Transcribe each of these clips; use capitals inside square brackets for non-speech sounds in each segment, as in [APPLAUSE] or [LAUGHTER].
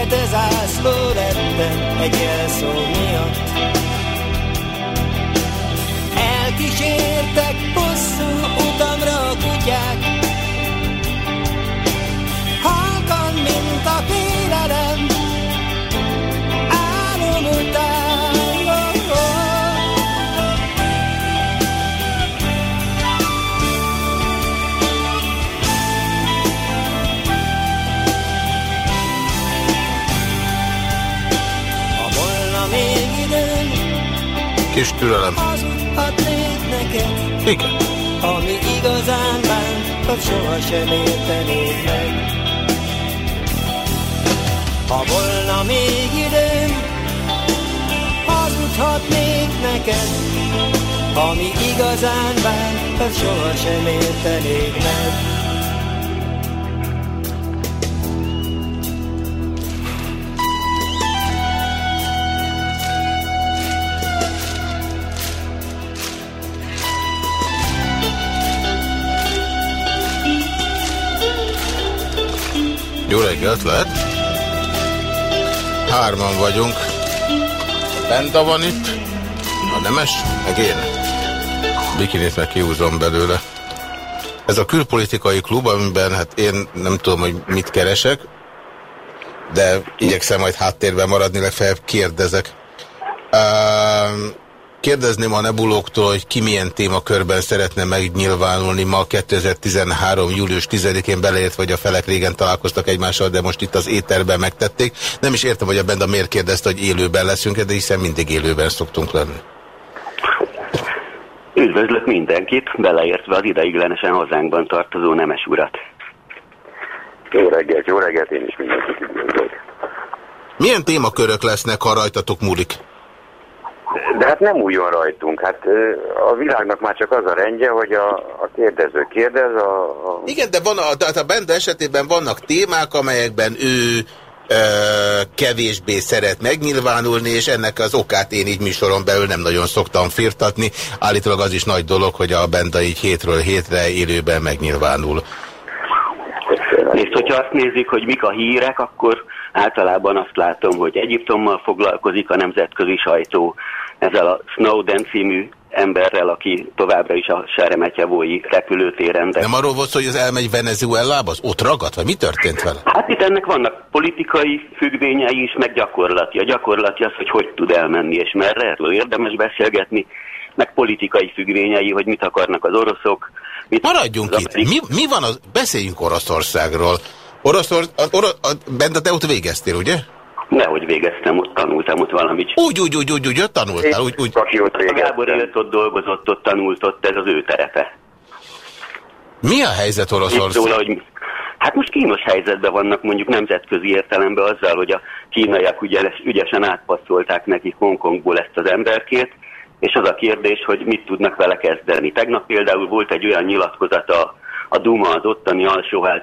Fekete zászló lettem egy jelszó miatt. Elkísértek hosszú utamra a kutyák Kis türelem. Igen. Ami igazán bánt, hogy sohasem értenék meg Ha volna még időm, hazudhatnék neked Ami igazán bánt, hogy sohasem értenék meg Jó reggelt, lehet? Hárman vagyunk. Benda van itt, a Nemes, meg én. Bikinit meg kihúzom belőle. Ez a külpolitikai klub, amiben hát én nem tudom, hogy mit keresek, de igyekszem majd háttérben maradni, legfeljebb kérdezek. Um, Kérdezném a nebulóktól, hogy ki milyen témakörben szeretne megnyilvánulni ma 2013. július 10-én beleért, vagy a felek régen találkoztak egymással, de most itt az éterben megtették. Nem is értem, hogy a Benda miért kérdezte, hogy élőben leszünk de hiszen mindig élőben szoktunk lenni. Üdvözlök mindenkit, beleértve az ideiglenesen hazánkban tartozó nemes urat. Jó reggelt, jó reggelt, én is mindenkit üdvözlök. Milyen témakörök lesznek, ha rajtatok múlik? De hát nem újon rajtunk, hát a világnak már csak az a rendje, hogy a, a kérdező kérdez, a, a... Igen, de van a, tehát a Benda esetében vannak témák, amelyekben ő ö, kevésbé szeret megnyilvánulni, és ennek az okát én így műsoron belül nem nagyon szoktam firtatni. Állítólag az is nagy dolog, hogy a Benda így hétről hétre élőben megnyilvánul. Nézd, hogyha azt nézik, hogy mik a hírek, akkor általában azt látom, hogy Egyiptommal foglalkozik a nemzetközi sajtó ezzel a Snowden című emberrel, aki továbbra is a Seremetyevói repülőtéren. De... Nem arról volt szó, hogy az elmegy Venezuelába, az ott ragadt, vagy mi történt vele? Hát itt ennek vannak politikai függvényei is, meg gyakorlati. A gyakorlati az, hogy hogy tud elmenni és merre, erről érdemes beszélgetni, meg politikai függvényei, hogy mit akarnak az oroszok. Mit Maradjunk az itt. Mi, mi van az... Beszéljünk Oroszországról. Oroszor... A, orosz, a, Benda, te ott végeztél, ugye? Nehogy végeztem, ott tanultam ott valamit. Úgy, úgy, úgy, úgy, úgy, ott tanultál, úgy, úgy. Aki ott A Gábor végeztem. élt ott, dolgozott ott, tanult ott, ez az ő terepe. Mi a helyzet Oroszország? hogy Hát most kínos helyzetben vannak mondjuk nemzetközi értelemben azzal, hogy a kínaiak ügyes, ügyesen átpasszolták nekik Hongkongból ezt az emberkét, és az a kérdés, hogy mit tudnak vele kezdeni. Tegnap például volt egy olyan nyilatkozata a Duma, az ottani alsóház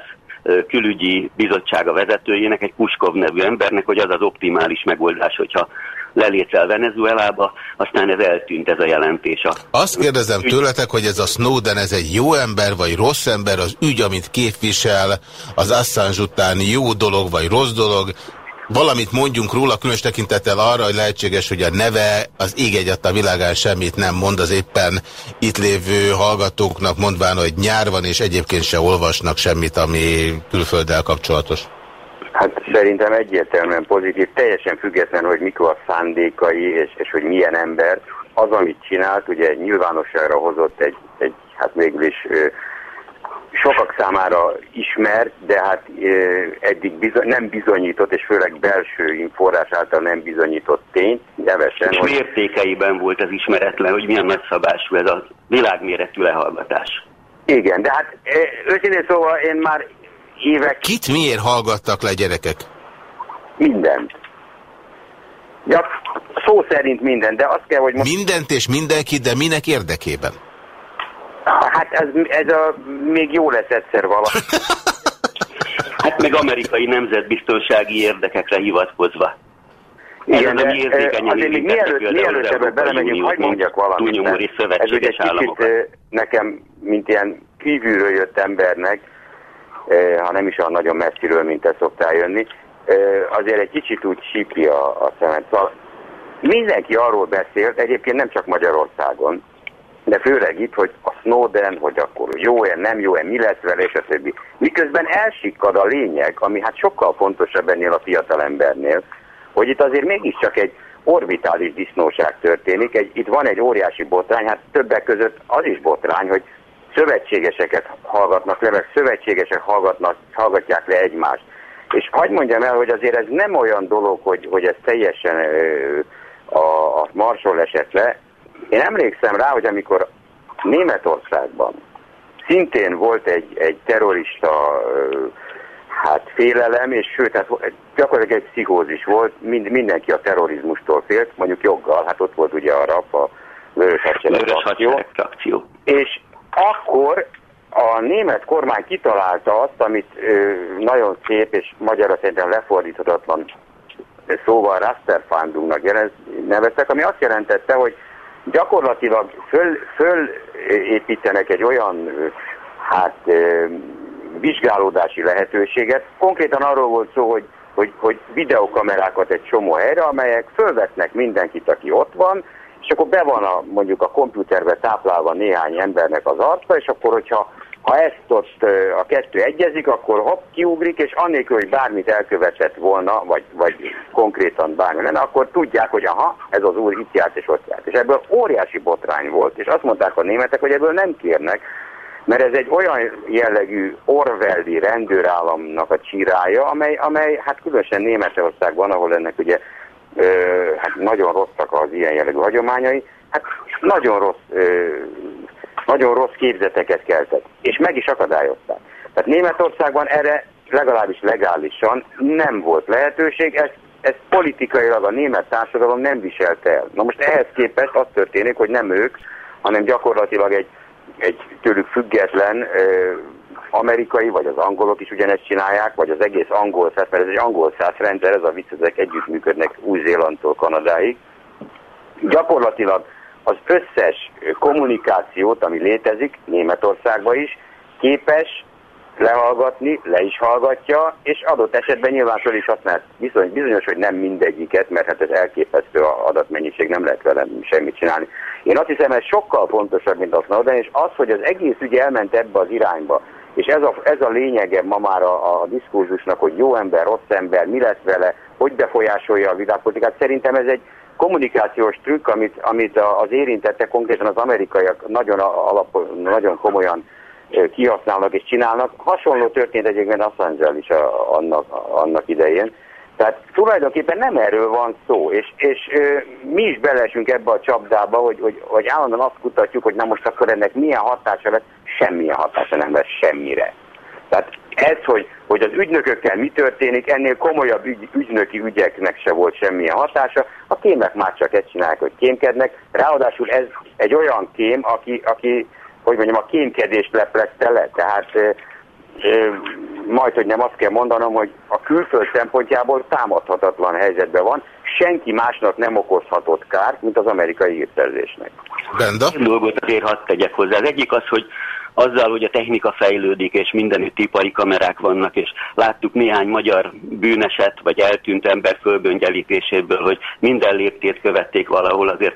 külügyi bizottsága vezetőjének, egy Puskov nevű embernek, hogy az az optimális megoldás, hogyha lelészel Venezuelába, aztán ez eltűnt ez a jelentés. Azt kérdezem tőletek, hogy ez a Snowden, ez egy jó ember, vagy rossz ember, az ügy, amit képvisel, az Assange után jó dolog, vagy rossz dolog, valamit mondjunk róla, különös tekintettel arra, hogy lehetséges, hogy a neve az ég egyet a világán semmit nem mond az éppen itt lévő hallgatóknak, mondván, hogy nyár van, és egyébként se olvasnak semmit, ami külfölddel kapcsolatos. Hát szerintem egyértelműen pozitív, teljesen független, hogy mikor a szándékai, és, és hogy milyen ember. Az, amit csinált, ugye nyilvánosságra hozott egy, egy hát végül is sokak számára ismert, de hát eddig bizony, nem bizonyított, és főleg belső forrás által nem bizonyított tény, nevesen. És hogy... mértékeiben volt az ismeretlen, hogy milyen nagyszabású ez a világméretű lehallgatás. Igen, de hát őszintén szóval én már évek... Kit miért hallgattak le gyerekek? Minden. Ja, szó szerint minden, de azt kell, hogy... Most... Mindent és mindenkit, de minek érdekében? Hát ez, ez a, még jó lesz egyszer valahogy. [LAUGHS] hát meg amerikai nemzetbiztonsági érdekekre hivatkozva. Igen, de azért még mielőtt, mielőtt ebbe belemegyünk, hagyd mondjak valamit. Ez ugye kicsit nekem, mint ilyen kívülről jött embernek, ha nem is olyan nagyon messziről, mint te szoktál jönni, azért egy kicsit úgy sípi a, a szemet. Szóval mindenki arról beszélt, egyébként nem csak Magyarországon, de főleg itt, hogy a Snowden, hogy akkor jó-e, nem jó-e, mi lesz vele, és a többi. Miközben elsikkad a lényeg, ami hát sokkal fontosabb ennél a fiatal embernél, hogy itt azért mégiscsak egy orbitális disznóság történik, egy, itt van egy óriási botrány, hát többek között az is botrány, hogy szövetségeseket hallgatnak le, meg szövetségesek hallgatnak, hallgatják le egymást. És hagyd mondjam el, hogy azért ez nem olyan dolog, hogy, hogy ez teljesen ö, a, a marsról esett én emlékszem rá, hogy amikor Németországban szintén volt egy, egy terrorista hát félelem, és sőt, hát gyakorlatilag egy pszichózis volt, mind, mindenki a terrorizmustól félt, mondjuk joggal, hát ott volt ugye a RAP, a Vörös akció. És akkor a német kormány kitalálta azt, amit ö, nagyon szép és magyarra szerintem lefordíthatatlan szóval Rasterfandungnak neveztek, ami azt jelentette, hogy gyakorlatilag föl, fölépítenek egy olyan hát vizsgálódási lehetőséget. Konkrétan arról volt szó, hogy, hogy, hogy videokamerákat egy csomó helyre, amelyek fölvesznek mindenkit, aki ott van, és akkor be van a, mondjuk a komputerbe táplálva néhány embernek az arca, és akkor, hogyha ha ezt ott a kettő egyezik, akkor hopp, kiugrik, és annélkül, hogy bármit elkövetett volna, vagy, vagy konkrétan bármi lenne, akkor tudják, hogy aha, ez az úr itt járt és ott járt. És ebből óriási botrány volt, és azt mondták a németek, hogy ebből nem kérnek, mert ez egy olyan jellegű Orwelli rendőrállamnak a csírája, amely, amely hát különösen Németországban, ahol ennek ugye ö, hát nagyon rosszak az ilyen jellegű hagyományai, hát nagyon rossz ö, nagyon rossz képzeteket keltett, és meg is akadályozták. Tehát Németországban erre legalábbis legálisan nem volt lehetőség, ezt, ezt politikailag a német társadalom nem viselte el. Na most ehhez képest az történik, hogy nem ők, hanem gyakorlatilag egy, egy tőlük független ö, amerikai, vagy az angolok is ugyanezt csinálják, vagy az egész angol száz, mert ez egy angol száz rendszer, ez a vicc, ezek együttműködnek Új-Zélandtól Kanadáig. Gyakorlatilag az összes kommunikációt, ami létezik Németországban is, képes lehallgatni, le is hallgatja, és adott esetben nyilván föl is használt. Bizony, bizonyos, hogy nem mindegyiket, mert hát ez elképesztő adatmennyiség, nem lehet vele semmit csinálni. Én azt hiszem, ez sokkal fontosabb, mint a Snowden, és az, hogy az egész ügy elment ebbe az irányba, és ez a, ez a lényege ma már a, a diskurzusnak, hogy jó ember, rossz ember, mi lesz vele, hogy befolyásolja a világpolitikát, szerintem ez egy kommunikációs trükk, amit, amit az érintettek, konkrétan az amerikaiak nagyon, alap, nagyon komolyan kihasználnak és csinálnak. Hasonló történt egyébként Assange is a, annak, annak idején. Tehát tulajdonképpen nem erről van szó, és, és ö, mi is belesünk ebbe a csapdába, hogy, hogy, hogy állandóan azt kutatjuk, hogy na most akkor ennek milyen hatása lesz, semmilyen hatása nem lesz semmire. Tehát Ez, hogy, hogy az ügynökökkel mi történik, ennél komolyabb ügy, ügynöki ügyeknek se volt semmilyen hatása. A kémek már csak ezt csinálják, hogy kémkednek. Ráadásul ez egy olyan kém, aki, aki hogy mondjam, a kémkedést leplezte le. Tehát e, e, majd, hogy nem azt kell mondanom, hogy a külföld szempontjából támadhatatlan helyzetben van, senki másnak nem okozhatott kárt, mint az amerikai hírszerzésnek. Benda? Dolgot azért hadd tegyek hozzá. Az egyik az, hogy azzal, hogy a technika fejlődik, és mindenütt ipari kamerák vannak, és láttuk néhány magyar bűneset, vagy eltűnt ember fölböngyelítéséből, hogy minden léptét követték valahol, azért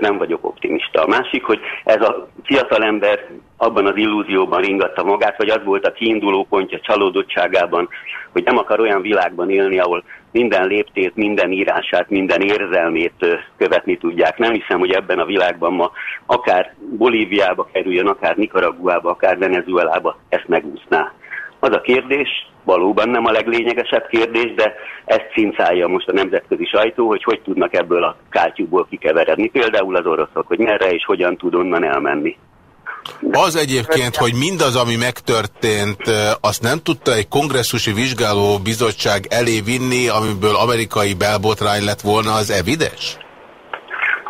nem vagyok optimista. A másik, hogy ez a fiatal ember abban az illúzióban ringatta magát, vagy az volt a kiinduló pontja csalódottságában, hogy nem akar olyan világban élni, ahol minden léptét, minden írását, minden érzelmét követni tudják. Nem hiszem, hogy ebben a világban ma akár Bolíviába kerüljön, akár Nicaraguába, akár Venezuelába ezt megúszná. Az a kérdés, valóban nem a leglényegesebb kérdés, de ezt cincálja most a nemzetközi sajtó, hogy hogy tudnak ebből a kátyúból kikeveredni. Például az oroszok, hogy merre és hogyan tud onnan elmenni. Az egyébként, hogy mindaz, ami megtörtént, azt nem tudta egy kongresszusi vizsgáló bizottság elé vinni, amiből amerikai belbotrány lett volna, az evidens?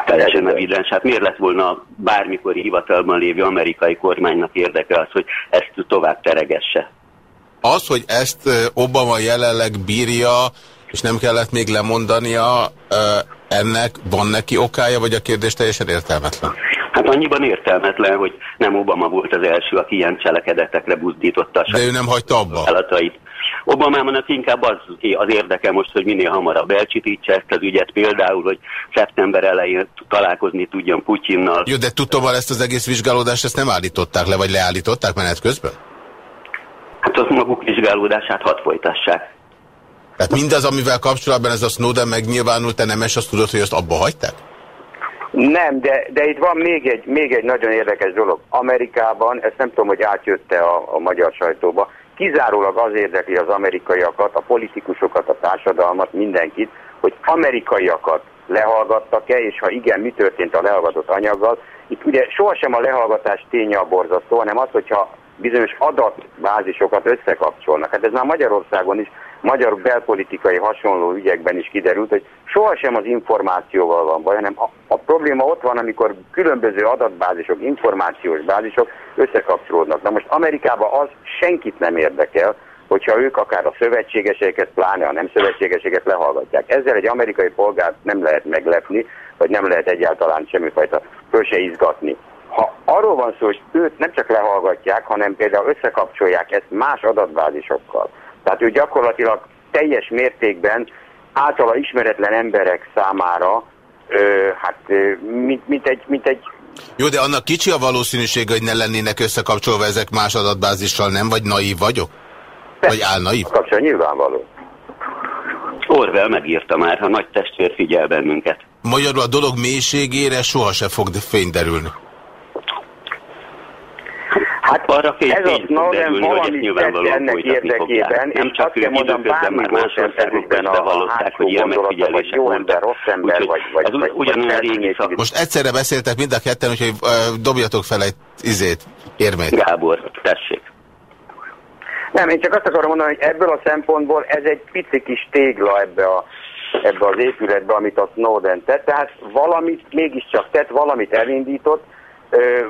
Teljesen evidens. Hát miért lett volna bármikori hivatalban lévő amerikai kormánynak érdeke az, hogy ezt tovább teregesse? Az, hogy ezt Obama jelenleg bírja, és nem kellett még lemondania, ennek van neki okája, vagy a kérdés teljesen értelmetlen? Hát annyiban értelmetlen, hogy nem Obama volt az első, aki ilyen cselekedetekre buzdította a De ő nem hagyta abba? Felatait. Obamának inkább az, az érdeke most, hogy minél hamarabb elcsitítsa ezt az ügyet, például, hogy szeptember elején találkozni tudjon Putyinnal. Jó, de tudtommal ezt az egész vizsgálódást ezt nem állították le, vagy leállították menet közben? Hát az maguk vizsgálódását hadd folytassák. Tehát mindaz, amivel kapcsolatban ez a Snowden megnyilvánult, te nem azt tudod, hogy azt abba hagyták? Nem, de, de itt van még egy, még egy nagyon érdekes dolog. Amerikában, ezt nem tudom, hogy átjötte a, a magyar sajtóba, kizárólag az érdekli az amerikaiakat, a politikusokat, a társadalmat, mindenkit, hogy amerikaiakat lehallgattak-e, és ha igen, mi történt a lehallgatott anyaggal. Itt ugye sohasem a lehallgatás ténye a borzasztó, hanem az, hogyha bizonyos adatbázisokat összekapcsolnak. Hát ez már Magyarországon is magyar belpolitikai hasonló ügyekben is kiderült, hogy sohasem az információval van baj, hanem a, a probléma ott van, amikor különböző adatbázisok, információs bázisok összekapcsolódnak. Na most Amerikában az senkit nem érdekel, hogyha ők akár a szövetségeseket, pláne a nem szövetségeseket lehallgatják. Ezzel egy amerikai polgárt nem lehet meglepni, vagy nem lehet egyáltalán semmifajta föl se izgatni. Ha arról van szó, hogy őt nem csak lehallgatják, hanem például összekapcsolják ezt más adatbázisokkal, tehát ő gyakorlatilag teljes mértékben általa ismeretlen emberek számára, ö, hát ö, mint, mint, egy, mint egy... Jó, de annak kicsi a valószínűsége, hogy ne lennének összekapcsolva ezek más adatbázissal, nem? Vagy naív vagyok? Persze, vagy álnaív? Kapcsol nyilvánvaló. Orwell megírta már, ha nagy testvér figyel bennünket. Magyarul a dolog mélységére sohasem fog fény derülni. Hát arra fél ez a Snowden valamit tett ennek érdekében, nem csak ő időközben már más országok bevallották, hogy ilyen megfigyelések jó ember, rossz ember, vagy, vagy, vagy, ugyanolyan régi szak. Most egyszerre beszéltek mind a ketten, úgyhogy uh, dobjatok fel egy izét, érmét. Gábor, tessék. Nem, én csak azt akarom mondani, hogy ebből a szempontból ez egy pici kis tégla ebbe, a, ebbe az épületbe, amit a Snowden tett. Tehát valamit mégiscsak tett, valamit elindított,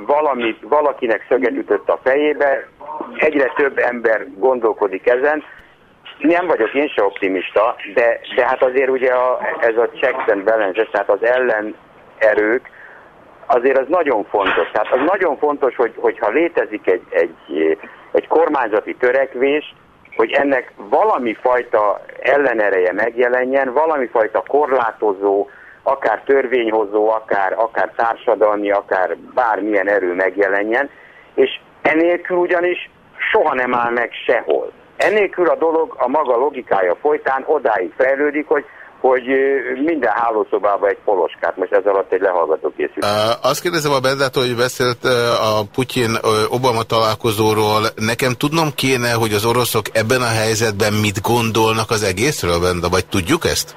valamit, valakinek szöget ütött a fejébe, egyre több ember gondolkodik ezen. Nem vagyok én se optimista, de, de hát azért ugye a, ez a checks and balances, tehát az ellenerők, azért az nagyon fontos. Tehát az nagyon fontos, hogy, hogyha létezik egy, egy, egy kormányzati törekvés, hogy ennek valami fajta ellenereje megjelenjen, valami fajta korlátozó, akár törvényhozó, akár, akár társadalmi, akár bármilyen erő megjelenjen, és enélkül ugyanis soha nem áll meg sehol. Ennélkül a dolog a maga logikája folytán odáig fejlődik, hogy hogy minden hálószobában egy poloskát, most ez alatt egy lehallgató készült. Uh, azt kérdezem a Bendától, hogy beszélt a Putyin-Obama találkozóról. Nekem tudnom kéne, hogy az oroszok ebben a helyzetben mit gondolnak az egészről, Benda, vagy tudjuk ezt?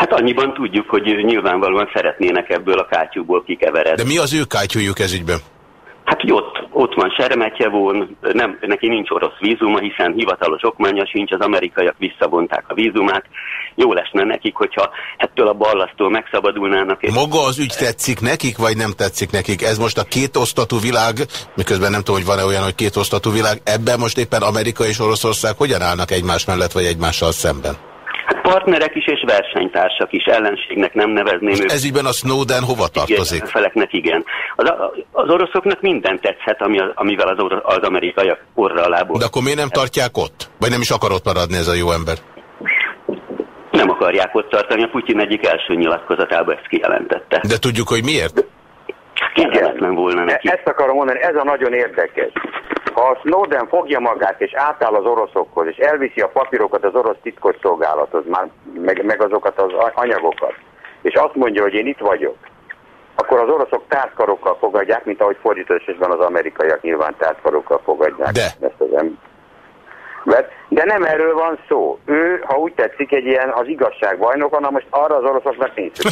Hát annyiban tudjuk, hogy nyilvánvalóan szeretnének ebből a kátyúból kikeveredni. De mi az ő kátyújuk ez ügyben? Hát, hogy ott, ott van Seremetyevón, nem, neki nincs orosz vízuma, hiszen hivatalos okmánya sincs, az amerikaiak visszavonták a vízumát. Jó lesne nekik, hogyha ettől a ballasztól megszabadulnának. És... Maga az ügy tetszik nekik, vagy nem tetszik nekik? Ez most a két osztatú világ, miközben nem tudom, hogy van-e olyan, hogy két osztatú világ, ebben most éppen Amerika és Oroszország hogyan állnak egymás mellett, vagy egymással szemben? Partnerek is és versenytársak is, ellenségnek nem nevezném őket. Ez ígyben a Snowden hova tartozik? Igen, feleknek igen. Az, az oroszoknak minden tetszhet, ami, amivel az, or, az amerikaiak orra alá De akkor miért nem tartják ott? Vagy nem is akar ott maradni ez a jó ember? Nem akarják ott tartani, a Putyin egyik első nyilatkozatában ezt kijelentette. De tudjuk, hogy miért? Igen. volna neki. Ezt akarom mondani, ez a nagyon érdekes. Ha a Snowden fogja magát és átáll az oroszokhoz, és elviszi a papírokat az orosz titkos szolgálathoz, már meg, meg azokat az anyagokat, és azt mondja, hogy én itt vagyok, akkor az oroszok tártkarokkal fogadják, mint ahogy fordításban az amerikaiak nyilván tártkarokkal fogadják De. ezt az embert. De nem erről van szó. Ő, ha úgy tetszik, egy ilyen az igazság bajnoka, na most arra az oroszoknak nincs. [LAUGHS]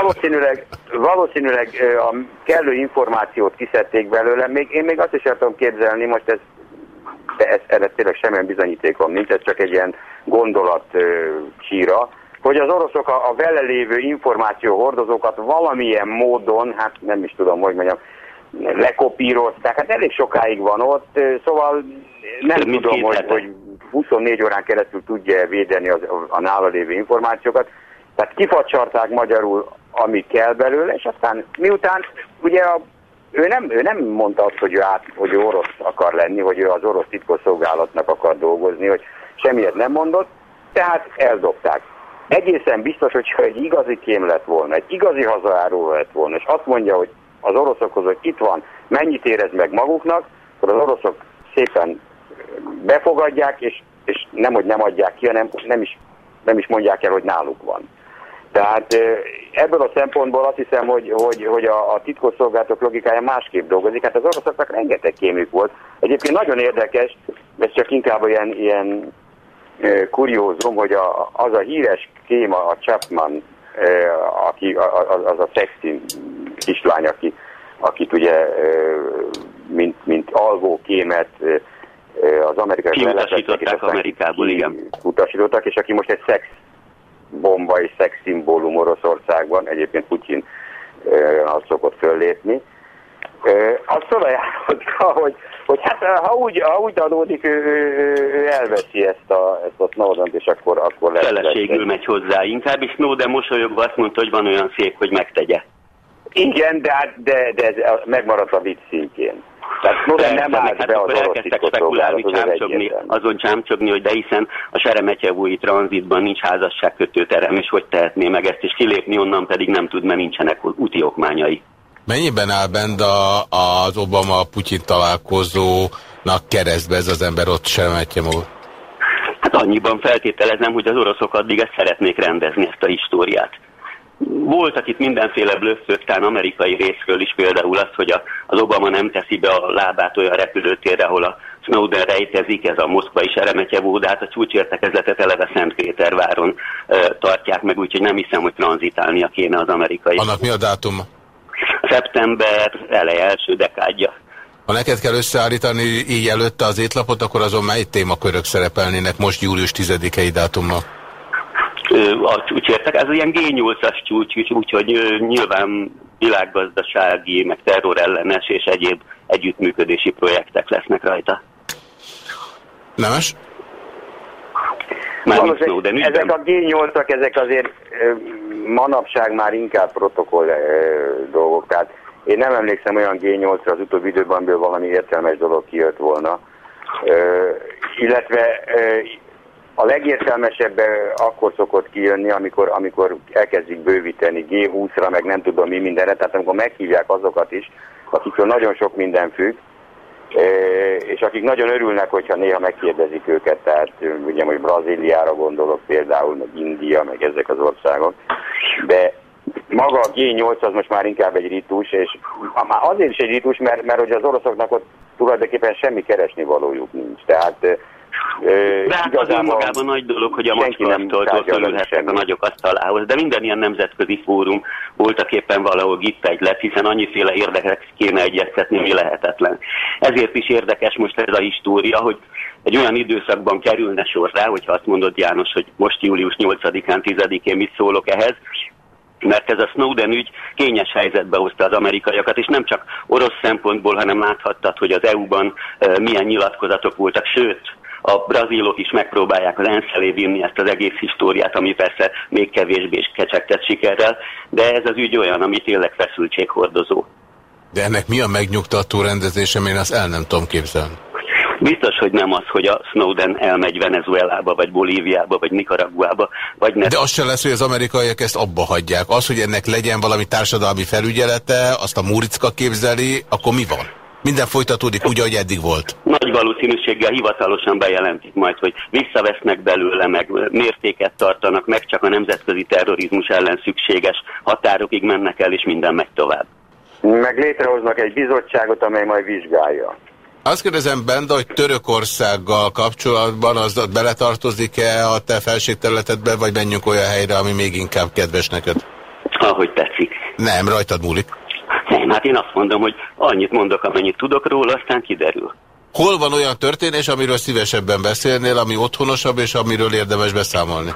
Valószínűleg, valószínűleg a kellő információt kiszedték belőle, még, én még azt is el tudom képzelni, most ez, de ez, erre tényleg semmilyen bizonyítékom nincs, ez csak egy ilyen gondolat csíra, hogy az oroszok a, a vele lévő információ hordozókat valamilyen módon, hát nem is tudom, hogy mondjam, lekopírozták, hát elég sokáig van ott, szóval nem Több tudom, hogy, hogy 24 órán keresztül tudja védeni az, a nála lévő információkat, tehát kifacsarták magyarul, ami kell belőle, és aztán miután ugye a, ő, nem, ő nem mondta azt, hogy ő, át, hogy ő orosz akar lenni, hogy ő az orosz titkosszolgálatnak akar dolgozni, hogy semmiet nem mondott, tehát eldobták. Egészen biztos, hogyha egy igazi kém lett volna, egy igazi hazaáró lett volna, és azt mondja, hogy az oroszokhoz, hogy itt van, mennyit érez meg maguknak, akkor az oroszok szépen befogadják, és, és nem, hogy nem adják ki, hanem nem is, nem is mondják el, hogy náluk van. Tehát ebből a szempontból azt hiszem, hogy, hogy, hogy a, a titkosszolgálatok logikája másképp dolgozik. Hát az oroszoknak rengeteg kémük volt. Egyébként nagyon érdekes, ez csak inkább ilyen, ilyen kuriózum, hogy a, az a híres kéma, a Chapman, aki, az a szexi kislány, aki, akit ugye mint, mint alvó kémet az amerikai Kiutasították Amerikából, igen. Utasítottak, és aki most egy szex bomba és szexszimbólum Oroszországban, egyébként Putyin azt szokott föllépni. Azt felajánlotta, [LAUGHS] hogy, hogy hát ha úgy, ha úgy adódik, ő, ő elveszi ezt a, ezt a Snowden-t, és akkor, akkor lesz. Feleségül megy hozzá inkább, és Snowden mosolyogva azt mondta, hogy van olyan szép, hogy megtegye. Igen, de, hát- de, de ez megmaradt a vicc szintjén. Tehát Snowden nem állt hát be az elkezdtek spekulálni, csámcsogni, azon csámcsogni, hogy de hiszen a Seremetyevúi tranzitban nincs házasságkötőterem, és hogy tehetné meg ezt, és kilépni onnan pedig nem tud, mert nincsenek úti okmányai. Mennyiben áll bent a, az Obama-Putyin találkozónak keresztbe ez az ember ott Seremetyevú? Hát annyiban feltételezem, hogy az oroszok addig ezt szeretnék rendezni, ezt a históriát. Voltak itt mindenféle blöffök, talán amerikai részről is például az, hogy a, az Obama nem teszi be a lábát olyan repülőtérre, ahol a Snowden rejtezik, ez a Moszkva is Eremetyevo, de hát a csúcsértekezletet eleve Szentpéterváron e, tartják meg, úgyhogy nem hiszem, hogy tranzitálnia kéne az amerikai. Annak mi a dátum? Szeptember eleje, első dekádja. Ha neked kell összeállítani így előtte az étlapot, akkor azon mely témakörök szerepelnének most július 10-i dátummal? A csúcsértek. Ez ilyen G8-as csúcs, úgyhogy nyilván világgazdasági, meg terrorellenes és egyéb együttműködési projektek lesznek rajta. Nemes? Már Snowden ezek a G8-ak, ezek azért manapság már inkább protokoll dolgok, tehát én nem emlékszem olyan G8-ra az utóbbi időben, amiből valami értelmes dolog kijött volna. illetve a legértelmesebb akkor szokott kijönni, amikor, amikor elkezdik bővíteni G20-ra, meg nem tudom mi mindenre, tehát amikor meghívják azokat is, akikről nagyon sok minden függ, és akik nagyon örülnek, hogyha néha megkérdezik őket, tehát ugye hogy Brazíliára gondolok például, meg India, meg ezek az országok, de maga a G8 az most már inkább egy ritus, és már azért is egy ritus, mert, mert hogy az oroszoknak ott tulajdonképpen semmi keresni valójuk nincs. Tehát De hát az önmagában nagy dolog, hogy a macskaasztaltól fölülhettek a nagyok asztalához, de minden ilyen nemzetközi fórum voltak éppen valahol itt egy lett, hiszen annyiféle érdekek kéne egyeztetni, mi lehetetlen. Ezért is érdekes most ez a história, hogy egy olyan időszakban kerülne sor rá, hogyha azt mondod János, hogy most július 8-án, 10-én mit szólok ehhez, mert ez a Snowden ügy kényes helyzetbe hozta az amerikaiakat, és nem csak orosz szempontból, hanem láthattad, hogy az EU-ban milyen nyilatkozatok voltak, sőt, a brazilok is megpróbálják az ENSZ elé vinni ezt az egész históriát, ami persze még kevésbé is kecsegtet sikerrel, de ez az ügy olyan, ami tényleg feszültséghordozó. De ennek mi a megnyugtató rendezése, én azt el nem tudom képzelni. Biztos, hogy nem az, hogy a Snowden elmegy Venezuelába, vagy Bolíviába, vagy Nicaraguába, vagy nem. De az se lesz, hogy az amerikaiak ezt abba hagyják. Az, hogy ennek legyen valami társadalmi felügyelete, azt a Muricka képzeli, akkor mi van? Minden folytatódik úgy, ahogy eddig volt. Nagy valószínűséggel hivatalosan bejelentik majd, hogy visszavesznek belőle, meg mértéket tartanak, meg csak a nemzetközi terrorizmus ellen szükséges határokig mennek el, és minden megy tovább. Meg létrehoznak egy bizottságot, amely majd vizsgálja. Azt kérdezem benne, hogy Törökországgal kapcsolatban az beletartozik-e a te felségterületedbe, vagy menjünk olyan helyre, ami még inkább kedves neked? Ahogy tetszik. Nem, rajtad múlik. Nem, hát én azt mondom, hogy annyit mondok, amennyit tudok róla, aztán kiderül. Hol van olyan történés, amiről szívesebben beszélnél, ami otthonosabb, és amiről érdemes beszámolni?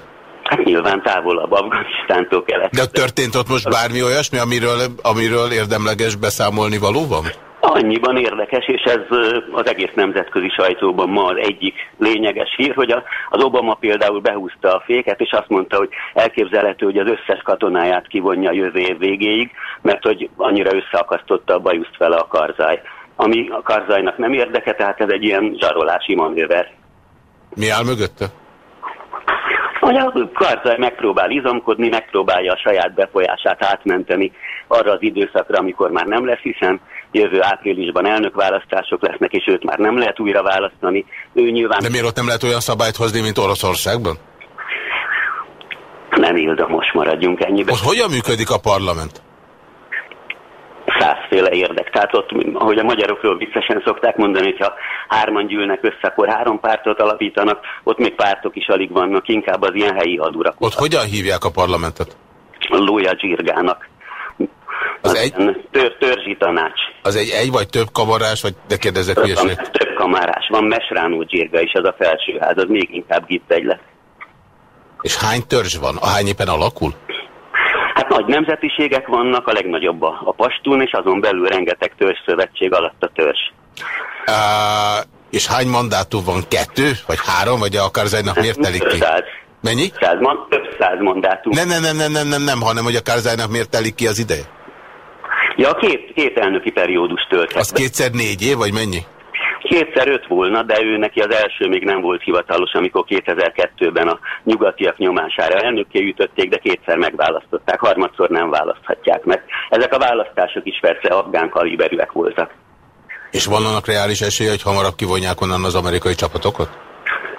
Hát nyilván távolabb Afganisztántól kelet. De történt ott most bármi olyasmi, amiről, amiről érdemleges beszámolni való van? Annyiban érdekes, és ez az egész nemzetközi sajtóban ma az egyik lényeges hír, hogy az Obama például behúzta a féket, és azt mondta, hogy elképzelhető, hogy az összes katonáját kivonja jövő év végéig, mert hogy annyira összeakasztotta a bajuszt vele a karzaj. Ami a karzajnak nem érdeke, tehát ez egy ilyen zsarolási manőver. Mi áll mögötte? Hogy a Karzai megpróbál izomkodni, megpróbálja a saját befolyását átmenteni arra az időszakra, amikor már nem lesz, hiszen jövő áprilisban elnökválasztások lesznek, és őt már nem lehet újra választani. Ő nyilván... De miért ott nem lehet olyan szabályt hozni, mint Oroszországban? Nem Ilda, most maradjunk ennyiben. Most hogyan működik a parlament? Százféle érdek. Tehát ott, ahogy a magyarokról viccesen szokták mondani, hogyha hárman gyűlnek össze, akkor három pártot alapítanak, ott még pártok is alig vannak, inkább az ilyen helyi hadurak. Ott hogyan hívják a parlamentet? Lója Zsirgának. Az, az egy... Tör, törzsi tanács. Az egy egy vagy több kamarás, vagy de kérdezek több, hülyeség? Több kamarás. Van Mesránó Zsirga is, az a felsőház, az még inkább egy lesz. És hány törzs van? A hány éppen alakul? Nagy nemzetiségek vannak, a legnagyobb a, a pastún, és azon belül rengeteg törzszövetség alatt a törzs. Uh, és hány mandátum van? Kettő? Vagy három? Vagy a Karzajnak miért telik ki? Száz. Mennyi? Száz, több száz mandátum. Nem, nem, nem, nem, nem, nem, nem, hanem hogy a Karzajnak miért telik ki az ideje? Ja, két, két elnöki periódus tölthet. Az kétszer négy év, vagy mennyi? Kétszer öt volna, de ő neki az első még nem volt hivatalos, amikor 2002-ben a nyugatiak nyomására elnökké ütötték, de kétszer megválasztották, harmadszor nem választhatják meg. Ezek a választások is persze afgán kaliberűek voltak. És van annak reális esélye, hogy hamarabb kivonják onnan az amerikai csapatokat?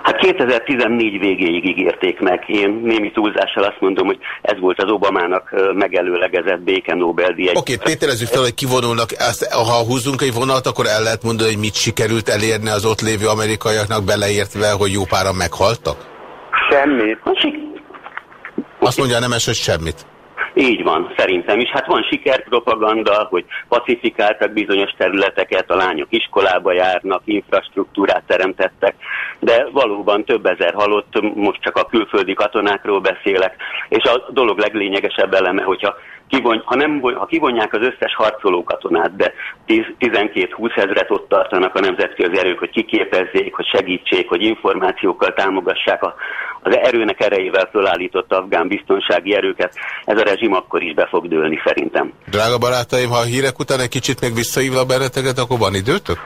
Hát 2014 végéig ígérték meg. Én némi túlzással azt mondom, hogy ez volt az Obamának megelőlegezett béke Nobel-díj. Oké, okay, tételezzük fel, hogy kivonulnak. Ezt, ha húzzunk egy vonalat, akkor el lehet mondani, hogy mit sikerült elérni az ott lévő amerikaiaknak beleértve, hogy jó páran meghaltak? Semmit. Azt mondja nem hogy semmit. Így van, szerintem is. Hát van sikerpropaganda, hogy pacifikáltak bizonyos területeket, a lányok iskolába járnak, infrastruktúrát teremtettek, de valóban több ezer halott, most csak a külföldi katonákról beszélek, és a dolog leglényegesebb eleme, hogyha kivony, ha, nem, ha kivonják az összes harcoló katonát, de 12-20 ezret ott tartanak a nemzetközi erők, hogy kiképezzék, hogy segítsék, hogy információkkal támogassák a, az erőnek erejével fölállított afgán biztonsági erőket, ez a rezsim akkor is be fog dőlni szerintem. Drága barátaim, ha a hírek után egy kicsit még visszaívla benneteket, akkor van időtök?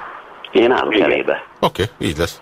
Én állok elébe. Oké, okay, így lesz.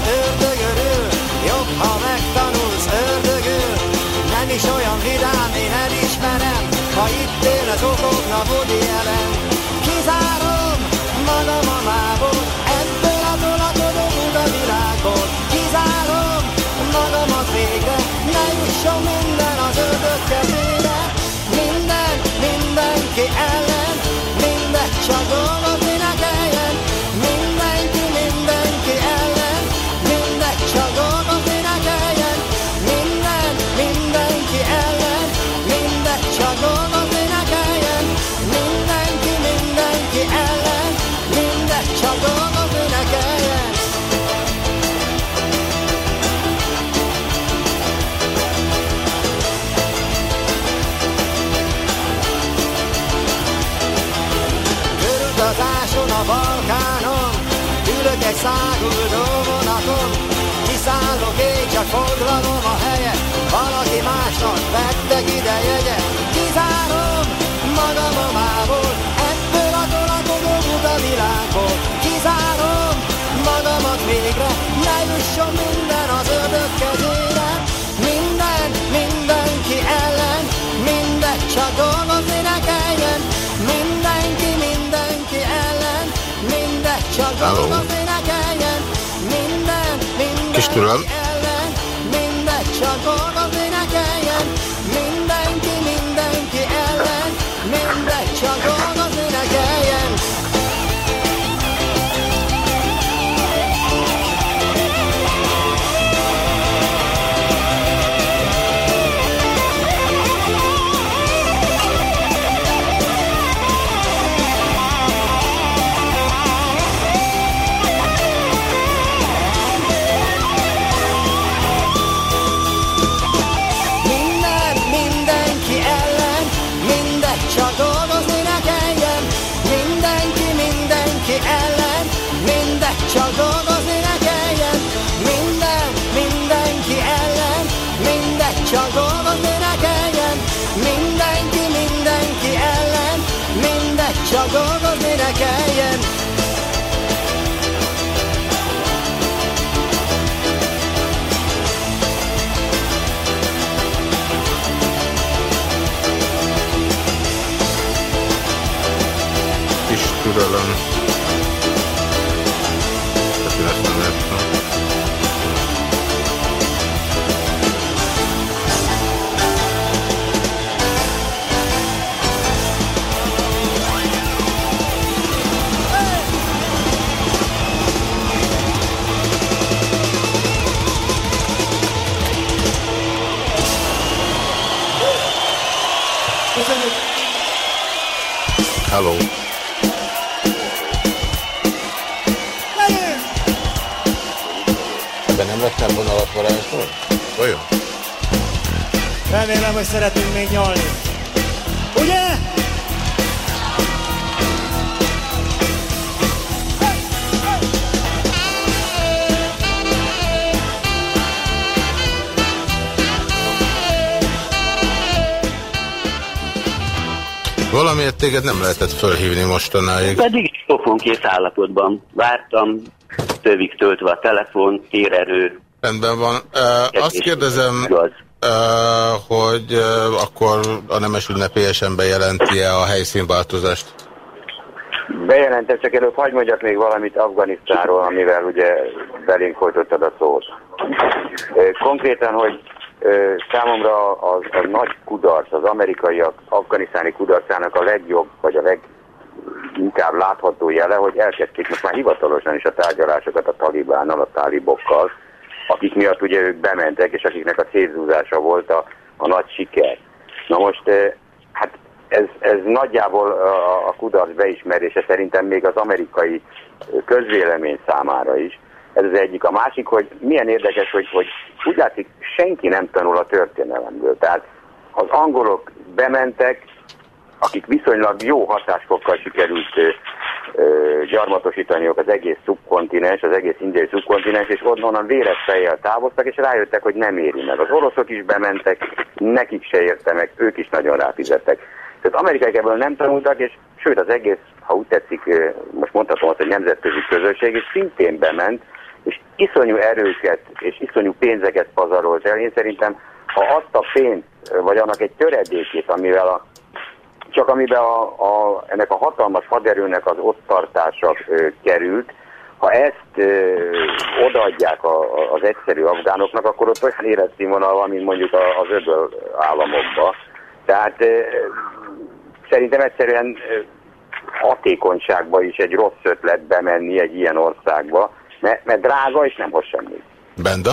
Isten az ördögörül, jobb, ha megtanulsz ördögül. Nem is olyan vidám, én elismerem, ha itt él az okokna Woody Allen. Száguldó vonaton Kiszállok én, csak foglalom a helyet Valaki másnak vettek ide jegyet Kizárom magam a mából Ebből a tolakodó buta világból. Kizárom magamat végre Ne jusson minden az ördög kezére. Minden, mindenki ellen Mindegy, csak dolgozni Kis csak dolgozni ne kelljen. Kis. Hello. Ebben nem vettem vonalat varázsból? Olyan? Remélem, hogy szeretünk még nyalni. Ugye? Valamiért téged nem lehetett fölhívni mostanáig. Pedig pofonkész állapotban vártam, tövig töltve a telefon, térerő. Rendben van. Uh, azt kérdezem, Igaz. uh, hogy uh, akkor a nemes ünnepélyesen bejelenti-e a helyszínváltozást? Bejelentem, csak előbb hagyd mondjak még valamit Afganisztánról, amivel ugye belénk folytottad a szót. Konkrétan, hogy számomra az, a nagy kudarc, az amerikaiak afganisztáni kudarcának a legjobb, vagy a leginkább látható jele, hogy elkezdték most már hivatalosan is a tárgyalásokat a talibánnal, a tálibokkal, akik miatt ugye ők bementek, és akiknek a célzúzása volt a, a nagy siker. Na most, hát ez, ez nagyjából a, a kudarc beismerése szerintem még az amerikai közvélemény számára is, Ez az egyik. A másik, hogy milyen érdekes, hogy, hogy úgy látszik, senki nem tanul a történelemből. Tehát az angolok bementek, akik viszonylag jó hatásfokkal sikerült gyarmatosítaniuk az egész szubkontinens, az egész indiai szubkontinens, és onnan véres fejjel távoztak, és rájöttek, hogy nem éri meg. Az oroszok is bementek, nekik se érte meg, ők is nagyon ráfizettek. Tehát amerikai ebből nem tanultak, és sőt az egész, ha úgy tetszik, most mondhatom azt, hogy nemzetközi közösség, és szintén bement, iszonyú erőket és iszonyú pénzeket pazarolt el. Én szerintem, ha azt a pénzt, vagy annak egy töredékét, amivel a csak amiben a, a, ennek a hatalmas haderőnek az ott tartása ö, került, ha ezt ö, odaadják a, a, az egyszerű afgánoknak, akkor ott olyan életszínvonal van, mint mondjuk az öböl államokban. Tehát ö, szerintem egyszerűen ö, hatékonyságba is egy rossz ötlet bemenni egy ilyen országba, mert, mert drága és nem hoz semmit. Benda?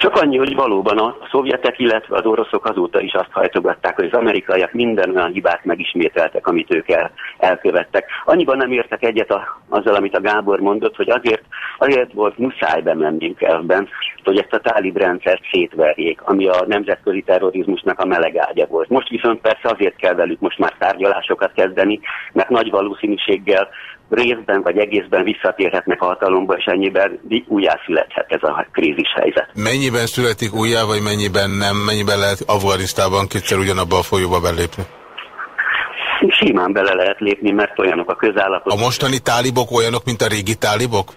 Csak annyi, hogy valóban a szovjetek, illetve az oroszok azóta is azt hajtogatták, hogy az amerikaiak minden olyan hibát megismételtek, amit ők el, elkövettek. Annyiban nem értek egyet a, azzal, amit a Gábor mondott, hogy azért, azért volt muszáj bemennünk ebben, hogy ezt a tálib rendszert szétverjék, ami a nemzetközi terrorizmusnak a melegágya volt. Most viszont persze azért kell velük most már tárgyalásokat kezdeni, mert nagy valószínűséggel részben vagy egészben visszatérhetnek a hatalomba, és ennyiben újjászülethet ez a krízis helyzet. Mennyiben születik újjá, vagy mennyiben nem? Mennyiben lehet Afganisztában kétszer ugyanabba a folyóba belépni? Simán bele lehet lépni, mert olyanok a közállapot. A mostani tálibok olyanok, mint a régi tálibok?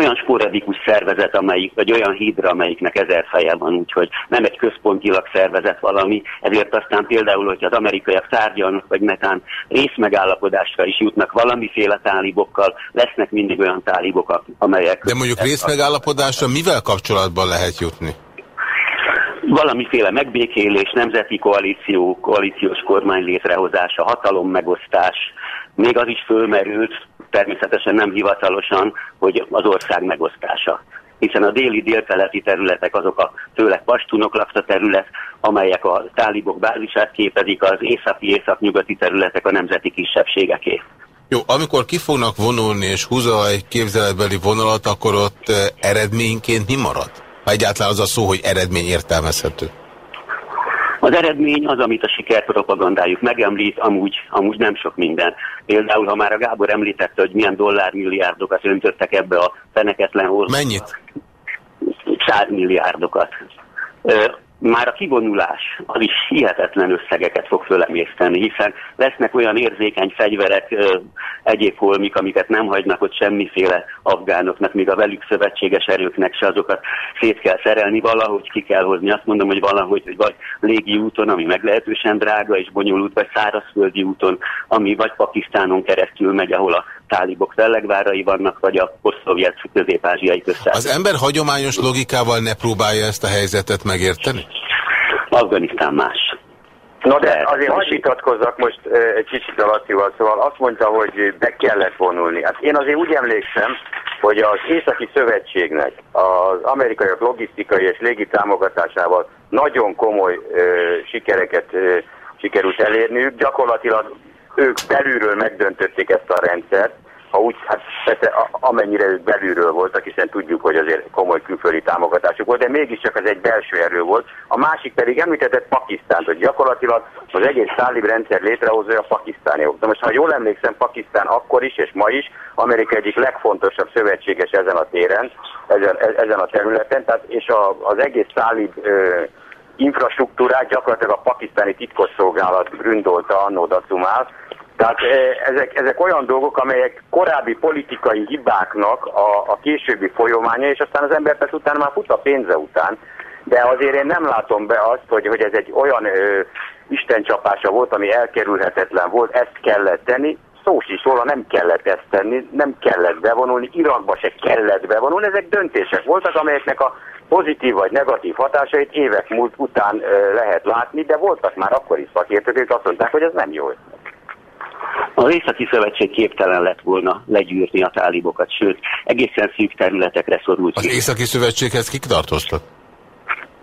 Olyan sporadikus szervezet, amelyik, vagy olyan hídra, amelyiknek ezer feje van, úgyhogy nem egy központilag szervezet valami, ezért aztán például, hogy az amerikaiak tárgyalnak, vagy netán részmegállapodásra is jutnak valamiféle tálibokkal, lesznek mindig olyan tálibok, amelyek... De mondjuk részmegállapodásra mivel kapcsolatban lehet jutni? valamiféle megbékélés, nemzeti koalíció, koalíciós kormány létrehozása, hatalom megosztás, még az is fölmerült, természetesen nem hivatalosan, hogy az ország megosztása hiszen a déli délkeleti területek azok a főleg pastunok lakta terület, amelyek a tálibok bázisát képezik, az északi északnyugati területek a nemzeti kisebbségeké. Jó, amikor ki fognak vonulni és húzza egy képzeletbeli vonalat, akkor ott eh, eredményként mi marad? Ha egyáltalán az a szó, hogy eredmény értelmezhető. Az eredmény az, amit a sikerpropagandájuk megemlít, amúgy, amúgy nem sok minden. Például, ha már a Gábor említette, hogy milyen dollármilliárdokat öntöttek ebbe a feneketlen hol. Mennyit? Százmilliárdokat már a kivonulás az is hihetetlen összegeket fog fölemészteni, hiszen lesznek olyan érzékeny fegyverek, egyéb holmik, amiket nem hagynak ott semmiféle afgánoknak, míg a velük szövetséges erőknek se azokat szét kell szerelni, valahogy ki kell hozni. Azt mondom, hogy valahogy hogy vagy légi úton, ami meglehetősen drága és bonyolult, vagy szárazföldi úton, ami vagy Pakisztánon keresztül megy, ahol a tálibok fellegvárai vannak, vagy a posztszovjet közép-ázsiai Az ember hagyományos logikával ne próbálja ezt a helyzetet megérteni? Afganisztán más. Na de azért hagyj vitatkozzak most egy kicsit a Lacival, szóval azt mondta, hogy be kellett vonulni. Hát én azért úgy emlékszem, hogy az Északi Szövetségnek az amerikaiak logisztikai és légi támogatásával nagyon komoly ö, sikereket ö, sikerült elérniük. Gyakorlatilag ők belülről megdöntötték ezt a rendszert, ha úgy, hát persze amennyire ők belülről voltak, hiszen tudjuk, hogy azért komoly külföldi támogatásuk volt, de mégiscsak ez egy belső erő volt. A másik pedig említetett Pakisztánt, hogy gyakorlatilag az egész tálib rendszer létrehozója a pakisztániok. De most, ha jól emlékszem, Pakisztán akkor is és ma is Amerika egyik legfontosabb szövetséges ezen a téren, ezen, ezen a területen, tehát, és a, az egész tálib ö, infrastruktúrát gyakorlatilag a pakisztáni titkosszolgálat ründolta annó dacumál, tehát e, ezek, ezek olyan dolgok, amelyek korábbi politikai hibáknak a, a későbbi folyamánya, és aztán az ember persze utána már fut a pénze után, de azért én nem látom be azt, hogy, hogy ez egy olyan ö, istencsapása volt, ami elkerülhetetlen volt, ezt kellett tenni, szó is róla nem kellett ezt tenni, nem kellett bevonulni, Irakba se kellett bevonulni, ezek döntések voltak, amelyeknek a pozitív vagy negatív hatásait évek múlt után ö, lehet látni, de voltak már akkor is szakértők, akik azt mondták, hogy ez nem jó. Az Északi Szövetség képtelen lett volna legyűrni a tálibokat, sőt, egészen szűk területekre szorult. Az Északi Szövetséghez kik tartoztak?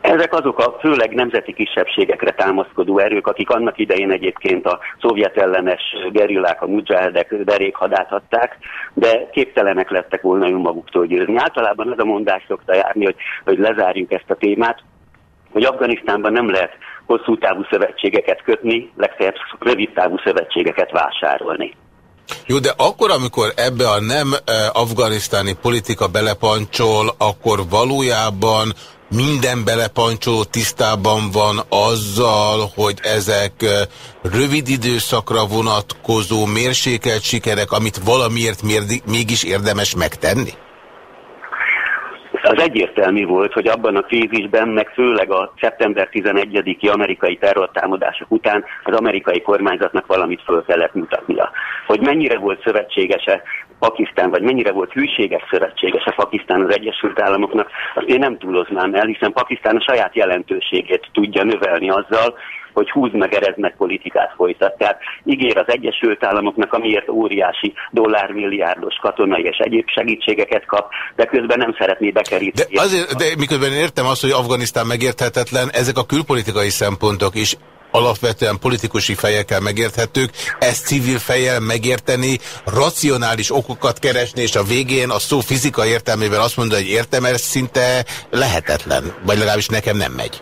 Ez Ezek azok a főleg nemzeti kisebbségekre támaszkodó erők, akik annak idején egyébként a szovjet ellenes gerillák, a mujahedek derék hadát de képtelenek lettek volna önmaguktól győzni. Általában ez a mondás szokta járni, hogy, hogy lezárjuk ezt a témát, hogy Afganisztánban nem lehet hosszú távú szövetségeket kötni, legfeljebb rövid távú szövetségeket vásárolni. Jó, de akkor, amikor ebbe a nem afganisztáni politika belepancsol, akkor valójában minden belepancsoló tisztában van azzal, hogy ezek rövid időszakra vonatkozó mérsékelt sikerek, amit valamiért mégis érdemes megtenni? Az egyértelmű volt, hogy abban a krízisben, meg főleg a szeptember 11-i amerikai terrortámadások után az amerikai kormányzatnak valamit föl kellett mutatnia. Hogy mennyire volt szövetségese Pakisztán, vagy mennyire volt hűséges szövetségese Pakisztán az Egyesült Államoknak, azt én nem túloznám el, hiszen Pakisztán a saját jelentőségét tudja növelni azzal, hogy húz meg ereznek politikát folytat. Tehát ígér az Egyesült Államoknak, amiért óriási dollármilliárdos katonai és egyéb segítségeket kap, de közben nem szeretné bekeríteni. De, azért, de miközben értem azt, hogy Afganisztán megérthetetlen, ezek a külpolitikai szempontok is alapvetően politikusi fejekkel megérthetők, ezt civil fejjel megérteni, racionális okokat keresni, és a végén a szó fizika értelmében azt mondani, hogy értem, ez szinte lehetetlen, vagy legalábbis nekem nem megy.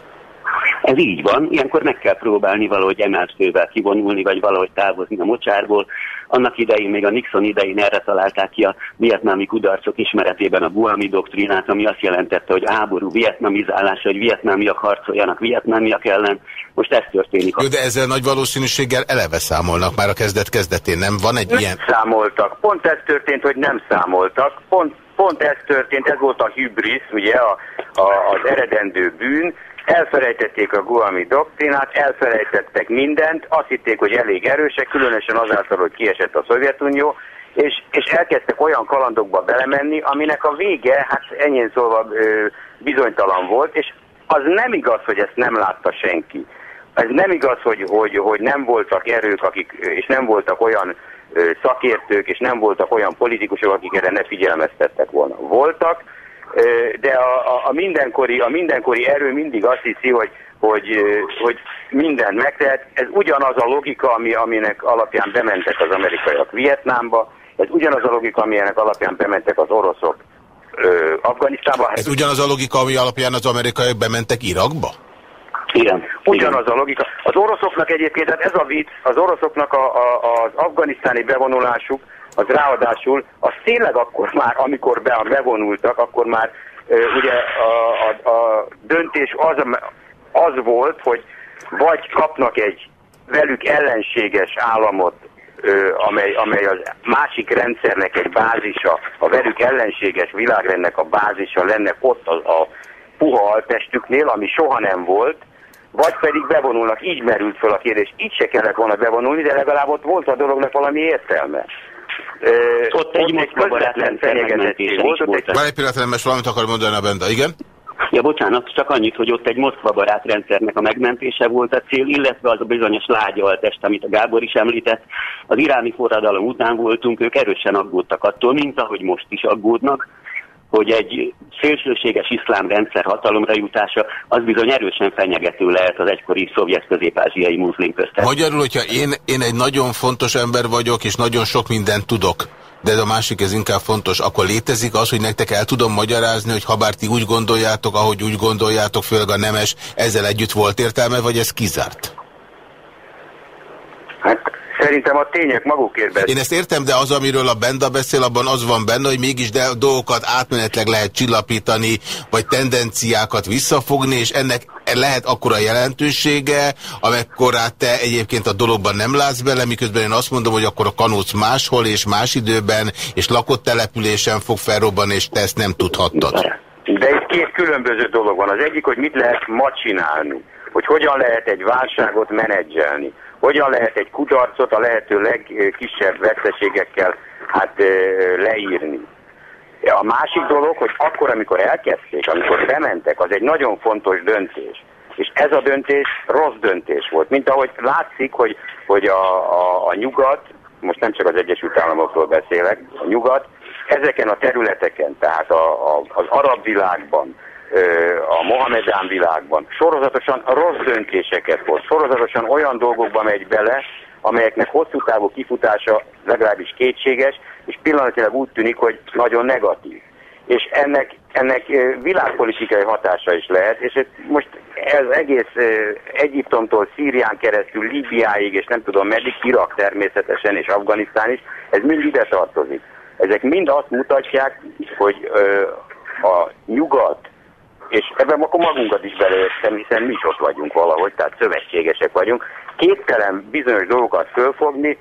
Ez így van, ilyenkor meg kell próbálni valahogy emelt fővel kivonulni, vagy valahogy távozni a mocsárból. Annak idején, még a Nixon idején erre találták ki a vietnámi kudarcok ismeretében a Guami doktrínát, ami azt jelentette, hogy háború vietnamizálása, hogy vietnámiak harcoljanak vietnámiak ellen. Most ez történik. Jó, de ezzel nagy valószínűséggel eleve számolnak már a kezdet kezdetén, nem? Van egy nem ilyen... számoltak. Pont ez történt, hogy nem számoltak. Pont, pont ez történt, ez volt a hibris, ugye, a, a, az eredendő bűn, Elfelejtették a Guami doktrinát, elfelejtettek mindent, azt hitték, hogy elég erősek, különösen azáltal, hogy kiesett a Szovjetunió, és, és elkezdtek olyan kalandokba belemenni, aminek a vége, hát ennyien szólva ö, bizonytalan volt, és az nem igaz, hogy ezt nem látta senki. Ez nem igaz, hogy, hogy, hogy nem voltak erők, akik, és nem voltak olyan ö, szakértők, és nem voltak olyan politikusok, akik erre ne figyelmeztettek volna. Voltak, de a, a, a, mindenkori, a mindenkori erő mindig azt hiszi, hogy, hogy, hogy mindent megtehet. Ez ugyanaz a logika, ami, aminek alapján bementek az amerikaiak Vietnámba, ez ugyanaz a logika, aminek alapján bementek az oroszok ö, Afganisztánba. Ez ugyanaz a logika, ami alapján az amerikaiak bementek Irakba? Igen. Ugyanaz a logika. Az oroszoknak egyébként, tehát ez a vicc, az oroszoknak a, a, az afganisztáni bevonulásuk, az ráadásul, az tényleg akkor már, amikor be, bevonultak, akkor már ugye a, a, a döntés az, az volt, hogy vagy kapnak egy velük ellenséges államot, amely, amely az másik rendszernek egy bázisa, a velük ellenséges világrendnek a bázisa lenne ott a, a puha altestüknél, ami soha nem volt, vagy pedig bevonulnak, így merült fel a kérdés. Így se kellett volna bevonulni, de legalább ott volt a dolognak valami értelme. Ott egy Moszkva barátlen fenyegetettség volt. Várj egy pillanat, mert valamit akar mondani a Benda, igen? Ja, bocsánat, csak annyit, hogy ott egy Moszkva barát rendszernek a megmentése volt a cél, illetve az a bizonyos lágyaltest, amit a Gábor is említett. Az iráni forradalom után voltunk, ők erősen aggódtak attól, mint ahogy most is aggódnak, hogy egy szélsőséges iszlám rendszer hatalomra jutása, az bizony erősen fenyegető lehet az egykori szovjet közép-ázsiai muszlim köztet. Magyarul, hogyha én, én egy nagyon fontos ember vagyok, és nagyon sok mindent tudok, de ez a másik ez inkább fontos, akkor létezik az, hogy nektek el tudom magyarázni, hogy habár ti úgy gondoljátok, ahogy úgy gondoljátok, főleg a nemes, ezzel együtt volt értelme, vagy ez kizárt? Hát Szerintem a tények magukért beszél. Én ezt értem, de az, amiről a Benda beszél, abban az van benne, hogy mégis de dolgokat átmenetleg lehet csillapítani, vagy tendenciákat visszafogni, és ennek lehet akkora jelentősége, amekkorát te egyébként a dologban nem látsz bele, miközben én azt mondom, hogy akkor a kanóc máshol és más időben, és lakott településen fog felrobban, és te ezt nem tudhattad. De itt két különböző dolog van. Az egyik, hogy mit lehet ma csinálni, hogy hogyan lehet egy válságot menedzselni hogyan lehet egy kudarcot a lehető legkisebb veszteségekkel hát leírni. A másik dolog, hogy akkor, amikor elkezdték, amikor bementek, az egy nagyon fontos döntés. És ez a döntés rossz döntés volt. Mint ahogy látszik, hogy, hogy a, a, a nyugat, most nem csak az Egyesült Államokról beszélek, a nyugat, ezeken a területeken, tehát a, a, az arab világban, a Mohamedán világban sorozatosan rossz döntéseket hoz, sorozatosan olyan dolgokba megy bele, amelyeknek hosszú távú kifutása legalábbis kétséges, és pillanatilag úgy tűnik, hogy nagyon negatív. És ennek, ennek világpolitikai hatása is lehet, és most ez egész Egyiptomtól Szírián keresztül Líbiáig, és nem tudom meddig, Irak természetesen, és Afganisztán is, ez mind ide tartozik. Ezek mind azt mutatják, hogy a nyugat, és ebben akkor magunkat is beleértem, hiszen mi is ott vagyunk valahogy, tehát szövetségesek vagyunk, képtelen bizonyos dolgokat fölfogni,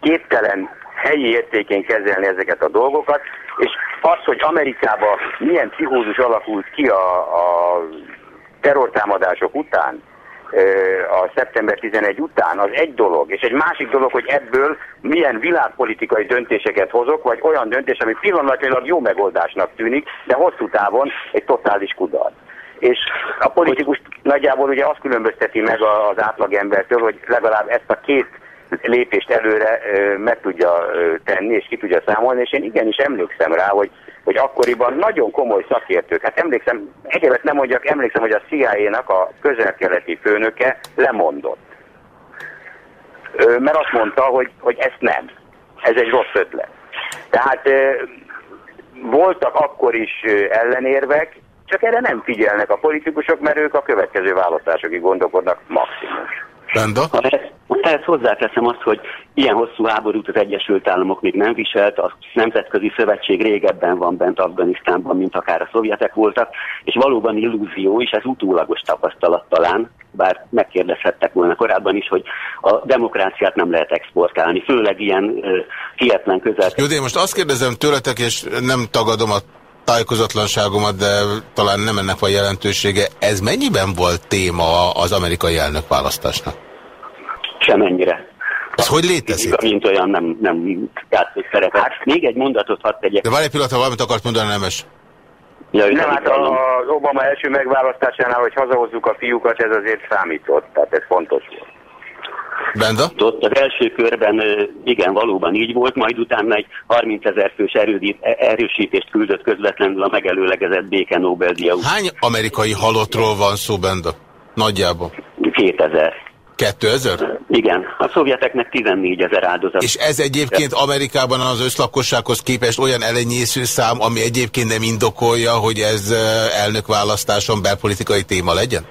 képtelen helyi értékén kezelni ezeket a dolgokat, és az, hogy Amerikában milyen pszichózus alakult ki a, a terrortámadások után, a szeptember 11 után, az egy dolog, és egy másik dolog, hogy ebből milyen világpolitikai döntéseket hozok, vagy olyan döntés, ami pillanatilag jó megoldásnak tűnik, de hosszú távon egy totális kudarc. És a politikus nagyjából ugye azt különbözteti meg az átlagembertől, hogy legalább ezt a két lépést előre meg tudja tenni, és ki tudja számolni, és én igenis emlékszem rá, hogy hogy akkoriban nagyon komoly szakértők, hát emlékszem, egyébként nem mondjak, emlékszem, hogy a CIA-nak a közel-keleti főnöke lemondott. Mert azt mondta, hogy, hogy ezt nem. Ez egy rossz ötlet. Tehát voltak akkor is ellenérvek, csak erre nem figyelnek a politikusok, mert ők a következő választásokig gondolkodnak maximum. Benda? Ehhez hozzáteszem azt, hogy ilyen hosszú háborút az Egyesült Államok még nem viselt, a Nemzetközi Szövetség régebben van bent Afganisztánban, mint akár a szovjetek voltak, és valóban illúzió is, ez utólagos tapasztalat talán, bár megkérdezhettek volna korábban is, hogy a demokráciát nem lehet exportálni, főleg ilyen uh, hihetlen közel. Jó, de én most azt kérdezem tőletek, és nem tagadom a tájékozatlanságomat, de talán nem ennek van jelentősége. Ez mennyiben volt téma az amerikai elnök választásnak? Semennyire. Ez hogy létezik? Mint olyan nem, nem játszik szerepet. Hát, még egy mondatot hadd tegyek. De várj egy pillanat, valamit akart mondani, Nemes. Ja, nem, hát az Obama első megválasztásánál, hogy hazahozzuk a fiúkat, ez azért számított, tehát ez fontos volt. Benda? Ott az első körben igen, valóban így volt, majd utána egy 30 ezer fős erősítést küldött közvetlenül a megelőlegezett béke Nobel-díjat. Hány amerikai halottról van szó, Benda? Nagyjából? 2000. 2000? Igen, a szovjeteknek 14 ezer áldozat. És ez egyébként Amerikában az összlakossághoz képest olyan elenyésző szám, ami egyébként nem indokolja, hogy ez elnökválasztáson belpolitikai téma legyen?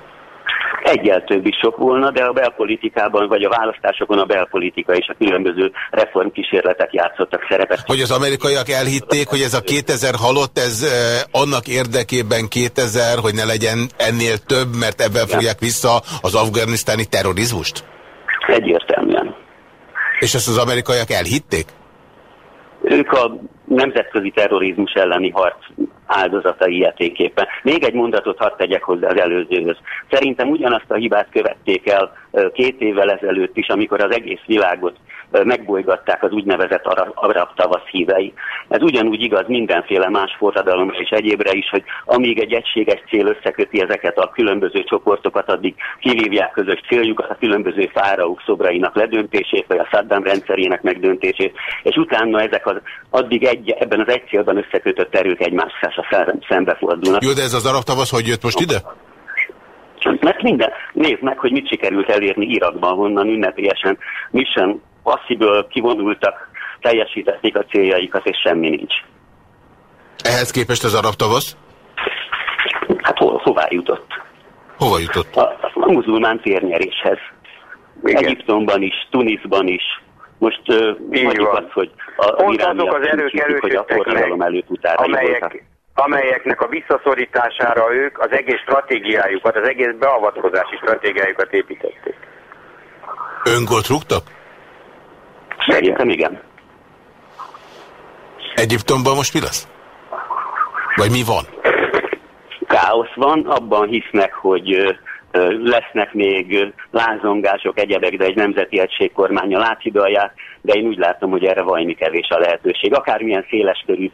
Egyel több is sok volna, de a belpolitikában, vagy a választásokon a belpolitika és a különböző reformkísérletek játszottak szerepet. Hogy az amerikaiak elhitték, hogy ez a 2000 halott, ez annak érdekében 2000, hogy ne legyen ennél több, mert ebben fogják vissza az afganisztáni terrorizmust? Egyértelműen. És ezt az amerikaiak elhitték? Ők a nemzetközi terrorizmus elleni harc áldozatai ilyetéképpen. Még egy mondatot hadd tegyek hozzá az előzőhöz. Szerintem ugyanazt a hibát követték el két évvel ezelőtt is, amikor az egész világot megbolygatták az úgynevezett arab tavasz hívei. Ez ugyanúgy igaz mindenféle más forradalomra és egyébre is, hogy amíg egy egységes cél összeköti ezeket a különböző csoportokat, addig kivívják közös céljukat, a különböző fáraók szobrainak ledöntését, vagy a Saddam rendszerének megdöntését, és utána ezek az addig egy, ebben az egy célban összekötött erők egymással szembefordulnak. Jó, de ez az arab tavasz hogy jött most ide? Mert minden, nézd meg, hogy mit sikerült elérni Irakban, honnan ünnepélyesen Mission passziből kivonultak, teljesítették a céljaikat, és semmi nincs. Ehhez képest az arab tavasz? Hát hol, hová jutott? Hova jutott? A, a muzulmán térnyeréshez. Igen. Egyiptomban is, Tunisban is. Most uh, mondjuk azt, hogy a Pont azok az erők erősödtek meg, amelyek, amelyeknek a visszaszorítására ők az egész stratégiájukat, az egész beavatkozási stratégiájukat építették. Öngolt rúgtak? Szerintem igen. Egyiptomban most mi lesz? Vagy mi van? Káosz van, abban hisznek, hogy lesznek még lázongások, egyebek, de egy nemzeti egységkormánya láthidalják, de én úgy látom, hogy erre vajmi kevés a lehetőség. Akármilyen széleskörű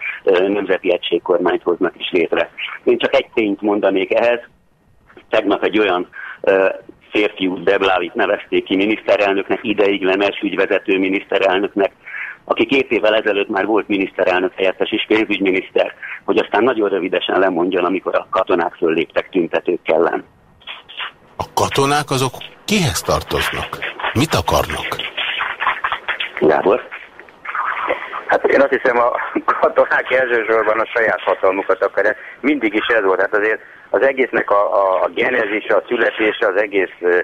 nemzeti egységkormányt hoznak is létre. Én csak egy tényt mondanék ehhez. Tegnap egy olyan férfiú Deblávit nevezték ki miniszterelnöknek, ideiglenes ügyvezető miniszterelnöknek, aki két évvel ezelőtt már volt miniszterelnök helyettes és pénzügyminiszter, hogy aztán nagyon rövidesen lemondjon, amikor a katonák fölléptek tüntetők ellen. A katonák azok kihez tartoznak? Mit akarnak? Gábor? Hát én azt hiszem a katonák elsősorban a saját hatalmukat akarják. Mindig is ez volt. Hát azért az egésznek a, a, a genezise, a születése, az egész ö,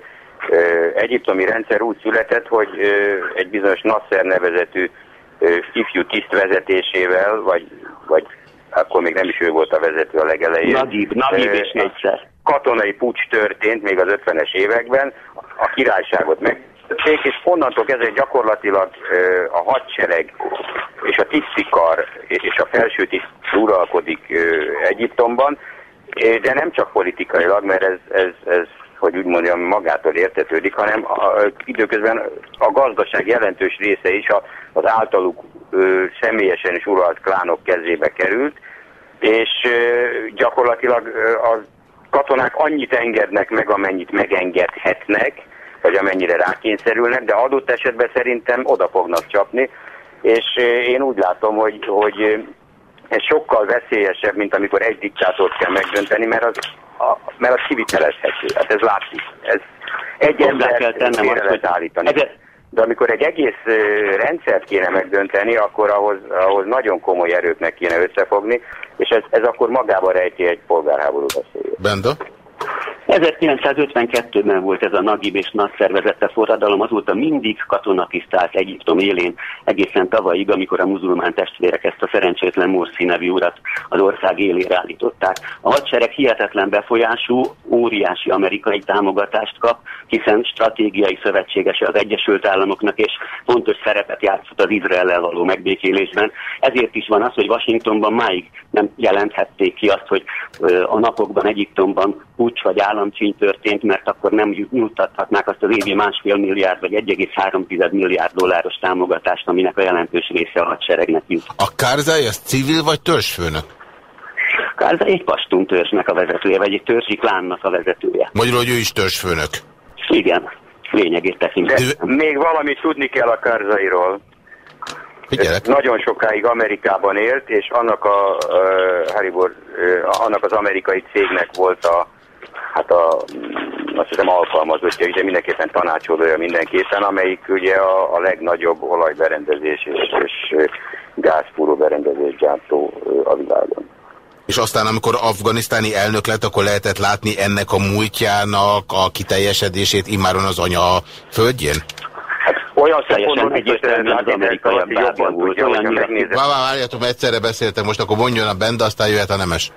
ö, egyiptomi rendszer úgy született, hogy ö, egy bizonyos Nasser nevezetű ö, ifjú tiszt vezetésével, vagy, vagy akkor még nem is ő volt a vezető a legelején. Nagib, Nagib és négyszer. Katonai pucs történt még az 50-es években, a királyságot meg és onnantól kezdve gyakorlatilag a hadsereg és a tisztikar és a felső tiszt uralkodik Egyiptomban, de nem csak politikailag, mert ez, ez, ez hogy úgy mondjam, magától értetődik, hanem a, időközben a gazdaság jelentős része is a, az általuk ö, személyesen is uralt klánok kezébe került, és ö, gyakorlatilag ö, a katonák annyit engednek meg, amennyit megengedhetnek, vagy amennyire rákényszerülnek, de adott esetben szerintem oda fognak csapni, és én úgy látom, hogy, hogy ez sokkal veszélyesebb, mint amikor egy diktátort kell megdönteni, mert az, a, mert az kivitelezhető. Hát ez látszik. Ez egy ember kell tennem azt, hogy állítani. Ez, de amikor egy egész rendszert kéne megdönteni, akkor ahhoz, ahhoz nagyon komoly erőknek kéne összefogni, és ez, ez akkor magában rejti egy polgárháború veszélyét. Benda? 1952-ben volt ez a Nagib és Nasser vezette forradalom, azóta mindig katonakisztált Egyiptom élén, egészen tavalyig, amikor a muzulmán testvérek ezt a szerencsétlen Morsi nevű urat az ország élére állították. A hadsereg hihetetlen befolyású, óriási amerikai támogatást kap, hiszen stratégiai szövetségese az Egyesült Államoknak, és fontos szerepet játszott az Izraellel való megbékélésben. Ezért is van az, hogy Washingtonban máig nem jelenthették ki azt, hogy a napokban Egyiptomban pucs vagy államcsíny történt, mert akkor nem nyújtathatnák azt az évi másfél milliárd vagy 1,3 milliárd dolláros támogatást, aminek a jelentős része a hadseregnek jut. A Kárzály az civil vagy törzsfőnök? Kárzály egy pastun törzsnek a vezetője, vagy egy törzsi klánnak a vezetője. Magyarul, hogy ő is törzsfőnök. Igen, lényegét tekintve. Még valamit tudni kell a Kárzairól. Figyelek. Nagyon sokáig Amerikában élt, és annak, a, uh, Haribor, uh, annak az amerikai cégnek volt a, hát a, azt hiszem alkalmazottja, ugye mindenképpen tanácsolója mindenképpen, amelyik ugye a, a legnagyobb olajberendezés és, és gázfúró berendezés gyártó a világon. És aztán, amikor afganisztáni elnök lett, akkor lehetett látni ennek a múltjának a kiteljesedését immáron az anya földjén? olyan Teljesen egyértelműen az amerikai jobban volt. Várjátok, egyszerre beszéltem, most akkor mondjon a benda, aztán jöhet a nemes.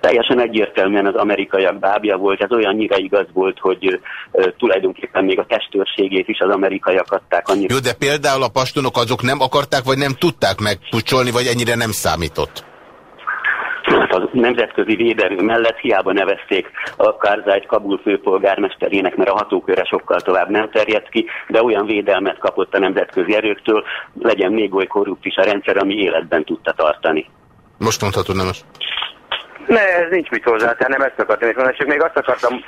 Teljesen egyértelműen az amerikaiak bábja volt, ez olyannyira igaz volt, hogy tulajdonképpen még a testőrségét is az amerikaiak adták annyira. Jó, de például a pastonok azok nem akarták, vagy nem tudták megpucsolni, vagy ennyire nem számított? Hát a nemzetközi védelő mellett hiába nevezték a Kárzájt Kabul főpolgármesterének, mert a hatóköre sokkal tovább nem terjedt ki, de olyan védelmet kapott a nemzetközi erőktől, legyen még oly korrupt is a rendszer, ami életben tudta tartani. Most mondhatod, nem az? Ne, ez nincs mit hozzátenni, nem ezt akartam is mondani, csak még azt akartam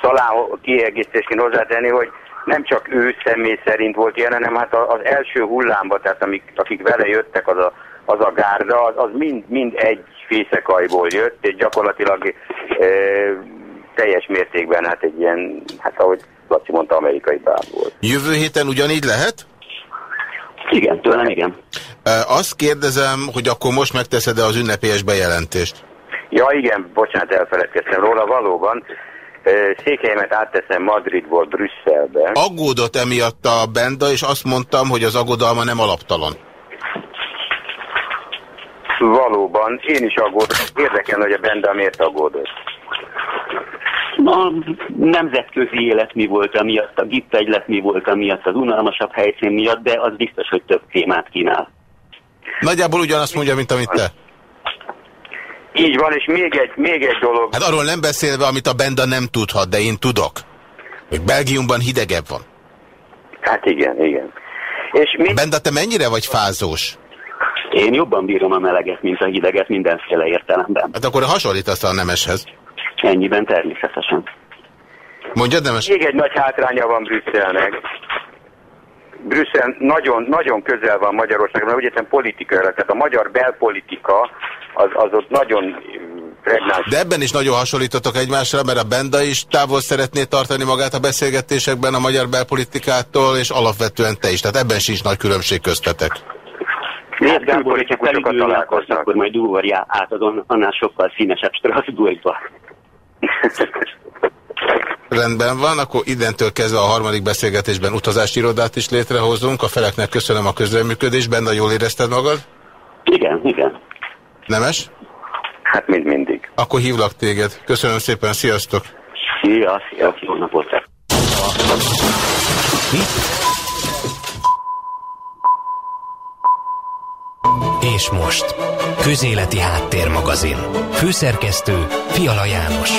talán kiegészítésként hozzátenni, hogy nem csak ő személy szerint volt ilyen, hanem hát az első hullámba, tehát amik, akik vele jöttek, az a, az a gárda, az, az mind, mind egy fészekajból jött, és gyakorlatilag e, teljes mértékben hát egy ilyen, hát ahogy Laci mondta, amerikai báb volt. Jövő héten ugyanígy lehet? Igen, tőlem igen. Azt kérdezem, hogy akkor most megteszed-e az ünnepélyes bejelentést? Ja igen, bocsánat, elfeledkeztem róla, valóban. Székelyemet átteszem Madridból Brüsszelbe. Aggódott emiatt a benda, és azt mondtam, hogy az aggodalma nem alaptalan. Valóban, én is aggódom. Érdekel, hogy a benda miért aggódott. A nemzetközi élet mi volt amiatt, a gittegylet mi volt amiatt, az unalmasabb helyszín miatt, de az biztos, hogy több témát kínál. Nagyjából ugyanazt mondja, mint amit te. Így van, és még egy, még egy dolog. Hát arról nem beszélve, amit a benda nem tudhat, de én tudok. Hogy Belgiumban hidegebb van. Hát igen, igen. És mi... Benda, te mennyire vagy fázós? Én jobban bírom a meleget, mint a hideget mindenféle értelemben. Hát akkor hasonlítasz a nemeshez. Ennyiben természetesen. Mondjad, nemes? Még egy nagy hátránya van Brüsszelnek. Brüsszel nagyon, nagyon közel van Magyarországra, mert ugye politikailag, tehát a magyar belpolitika az, az ott nagyon pregnáns. De ebben is nagyon hasonlítottak egymásra, mert a Benda is távol szeretné tartani magát a beszélgetésekben a magyar belpolitikától, és alapvetően te is. Tehát ebben sincs nagy különbség köztetek. Hát Gábor, hogyha felügyülni akarsz, akkor majd ugorjál át azon, annál sokkal színesebb Strasbourgba. Rendben van, akkor innentől kezdve a harmadik beszélgetésben utazási irodát is létrehozunk. A feleknek köszönöm a közreműködést. Benne jól érezted magad? Igen, igen. Nemes? Hát mind mindig. Akkor hívlak téged. Köszönöm szépen, sziasztok! Szia, szia, jó napot! És most, Közéleti Háttérmagazin. Főszerkesztő Fiala János.